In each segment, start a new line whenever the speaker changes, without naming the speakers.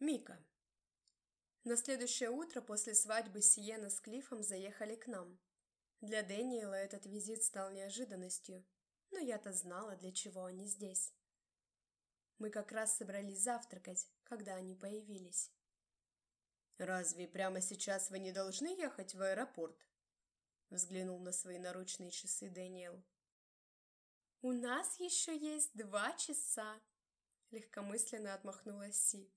Мика. На следующее утро после свадьбы Сиена с Клиффом заехали к нам. Для Дэниела этот визит стал неожиданностью, но я-то знала, для чего они здесь. Мы как раз собрались завтракать, когда они появились. «Разве прямо сейчас вы не должны ехать в аэропорт?» Взглянул на свои наручные часы Дэниел. «У нас еще есть два часа», — легкомысленно отмахнулась Си.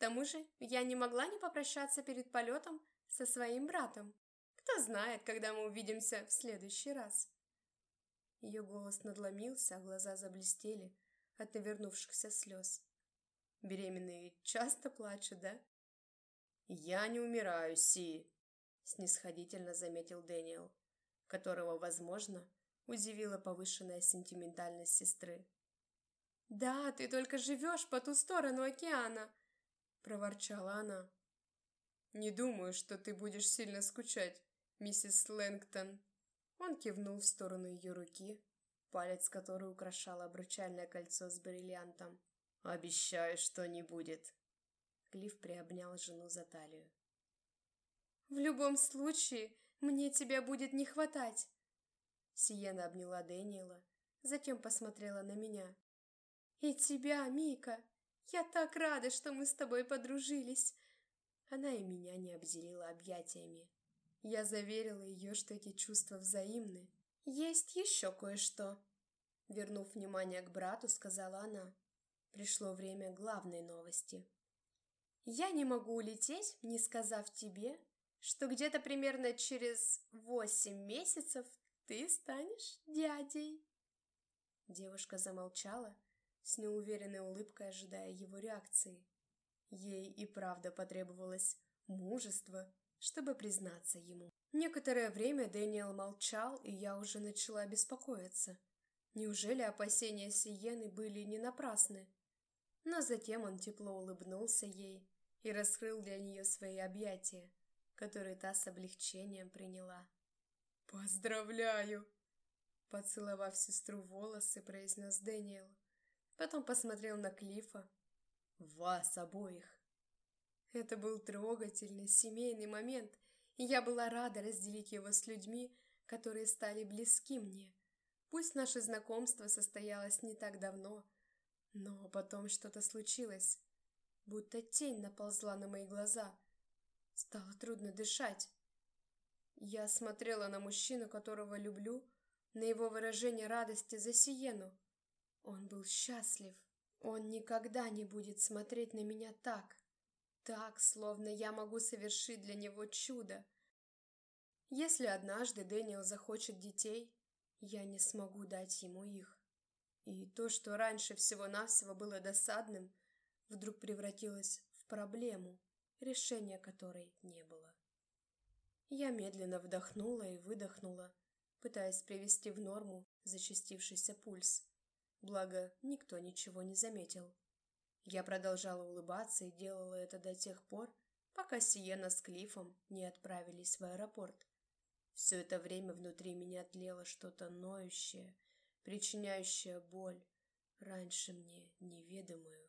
«К тому же я не могла не попрощаться перед полетом со своим братом. Кто знает, когда мы увидимся в следующий раз». Ее голос надломился, а глаза заблестели от навернувшихся слез. «Беременные часто плачут, да?» «Я не умираю, Си», — снисходительно заметил Дэниел, которого, возможно, удивила повышенная сентиментальность сестры. «Да, ты только живешь по ту сторону океана!» — проворчала она. «Не думаю, что ты будешь сильно скучать, миссис Лэнгтон». Он кивнул в сторону ее руки, палец которой украшало обручальное кольцо с бриллиантом. «Обещаю, что не будет». Клифф приобнял жену за талию. «В любом случае, мне тебя будет не хватать!» Сиена обняла Дэниела, затем посмотрела на меня. «И тебя, Мика! Я так рада, что мы с тобой подружились!» Она и меня не обделила объятиями. Я заверила ее, что эти чувства взаимны. «Есть еще кое-что!» Вернув внимание к брату, сказала она. Пришло время главной новости. «Я не могу улететь, не сказав тебе, что где-то примерно через восемь месяцев ты станешь дядей. Девушка замолчала, с неуверенной улыбкой ожидая его реакции. Ей и правда потребовалось мужество, чтобы признаться ему. Некоторое время Дэниел молчал, и я уже начала беспокоиться. Неужели опасения Сиены были не напрасны? Но затем он тепло улыбнулся ей и раскрыл для нее свои объятия, которые та с облегчением приняла. «Поздравляю!» Поцеловав сестру волосы, произнес Дэниел. Потом посмотрел на Клифа. «Вас обоих!» Это был трогательный семейный момент, и я была рада разделить его с людьми, которые стали близки мне. Пусть наше знакомство состоялось не так давно, но потом что-то случилось. Будто тень наползла на мои глаза. Стало трудно дышать. Я смотрела на мужчину, которого люблю, на его выражение радости за Сиену. Он был счастлив. Он никогда не будет смотреть на меня так. Так, словно я могу совершить для него чудо. Если однажды Дэниел захочет детей, я не смогу дать ему их. И то, что раньше всего-навсего было досадным, вдруг превратилось в проблему, решения которой не было. Я медленно вдохнула и выдохнула, пытаясь привести в норму зачастившийся пульс. Благо, никто ничего не заметил. Я продолжала улыбаться и делала это до тех пор, пока Сиена с Клифом не отправились в аэропорт. Все это время внутри меня тлело что-то ноющее, причиняющее боль, раньше мне неведомую.